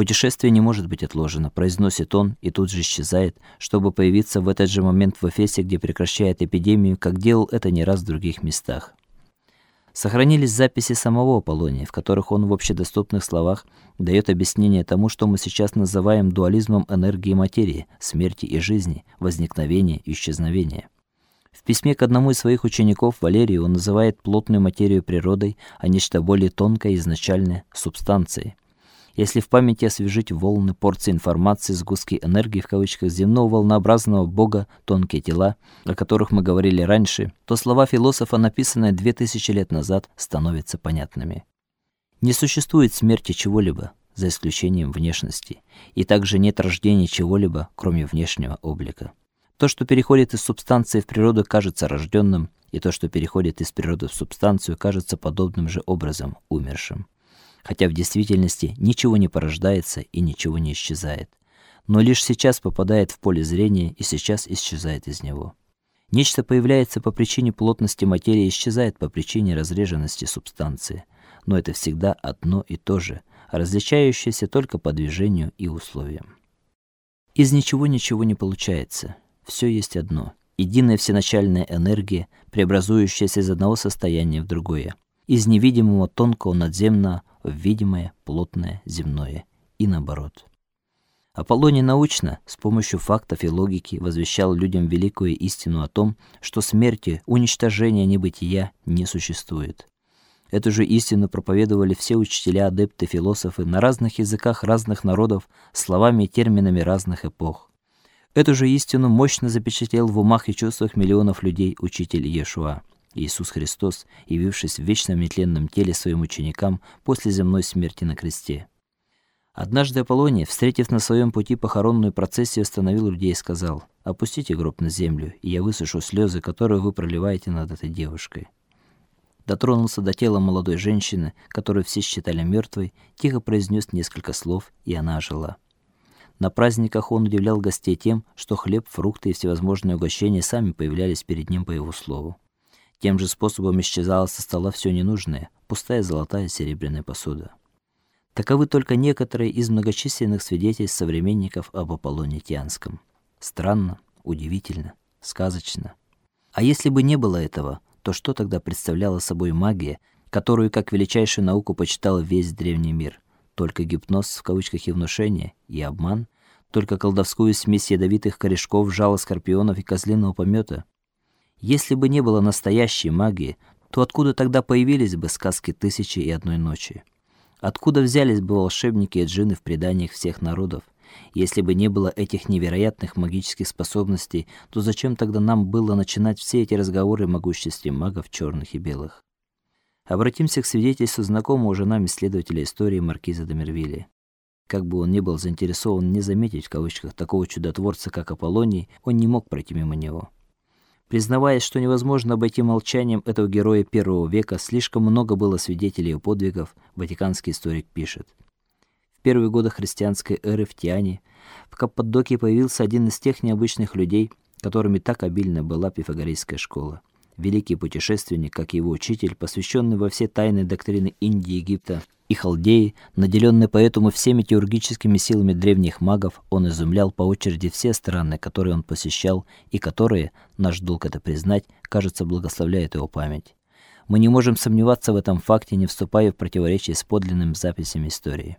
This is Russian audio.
Путешествие не может быть отложено, произносит он и тут же исчезает, чтобы появиться в этот же момент в Эфесе, где прекращает эпидемию, как делал это не раз в других местах. Сохранились записи самого Аполлония, в которых он в общедоступных словах дает объяснение тому, что мы сейчас называем дуализмом энергии и материи, смерти и жизни, возникновения и исчезновения. В письме к одному из своих учеников Валерию он называет плотную материю природой, а нечто более тонкое изначальное субстанцией. Если в памяти освежить волны порции информации, сгустки энергии в кавычках земного волнообразного бога, тонкие тела, о которых мы говорили раньше, то слова философа, написанные две тысячи лет назад, становятся понятными. Не существует смерти чего-либо, за исключением внешности, и также нет рождения чего-либо, кроме внешнего облика. То, что переходит из субстанции в природу, кажется рожденным, и то, что переходит из природы в субстанцию, кажется подобным же образом умершим хотя в действительности ничего не порождается и ничего не исчезает, но лишь сейчас попадает в поле зрения и сейчас исчезает из него. Нечто появляется по причине плотности материи и исчезает по причине разреженности субстанции, но это всегда одно и то же, различающееся только по движению и условиям. Из ничего ничего не получается. все есть одно единая всеначальная энергия, преобразующаяся из одного состояния в другое, из невидимого тонкого надземного в видимое, плотное, земное и наоборот. Аполлоний научно, с помощью фактов и логики, возвещал людям великую истину о том, что смерти, уничтожения небытия не существует. Эту же истину проповедовали все учителя, адепты, философы на разных языках разных народов, словами и терминами разных эпох. Эту же истину мощно запечатлел в умах и чувствах миллионов людей учитель Иешуа. Иисус Христос, явившись в вечном нетленном теле своим ученикам после земной смерти на кресте. Однажды Аполлоний, встретив на своем пути похоронную процессию, остановил людей и сказал: "Опустите гроб на землю, и я высушу слезы, которые вы проливаете над этой девушкой". Дотронулся до тела молодой женщины, которую все считали мертвой, тихо произнес несколько слов, и она ожила. На праздниках он удивлял гостей тем, что хлеб, фрукты и всевозможные угощения сами появлялись перед ним по его слову. Тем же способом исчезало со стола все ненужное, пустая золотая и серебряная посуда. Таковы только некоторые из многочисленных свидетельств современников об Аполлоне Тианском. Странно, удивительно, сказочно. А если бы не было этого, то что тогда представляла собой магия, которую как величайшую науку почитал весь древний мир? Только гипноз в кавычках и внушение, и обман, только колдовскую смесь ядовитых корешков, жала скорпионов и козлиного помета, если бы не было настоящей магии, то откуда тогда появились бы сказки «Тысячи и одной ночи»? Откуда взялись бы волшебники и джинны в преданиях всех народов? Если бы не было этих невероятных магических способностей, то зачем тогда нам было начинать все эти разговоры о могуществе магов черных и белых? Обратимся к свидетельству знакомого уже нам исследователя истории маркиза де Мервилля. Как бы он ни был заинтересован не заметить в кавычках такого чудотворца, как Аполлоний, он не мог пройти мимо него. Признаваясь, что невозможно обойти молчанием этого героя первого века, слишком много было свидетелей его подвигов, ватиканский историк пишет. В первые годы христианской эры в Тиане в Каппадокии появился один из тех необычных людей, которыми так обильна была пифагорейская школа. Великий путешественник, как его учитель, посвященный во все тайны доктрины Индии, Египта, и халдеи, наделенный поэтому всеми теургическими силами древних магов, он изумлял по очереди все страны, которые он посещал и которые, наш долг это признать, кажется, благословляют его память. Мы не можем сомневаться в этом факте, не вступая в противоречие с подлинными записями истории.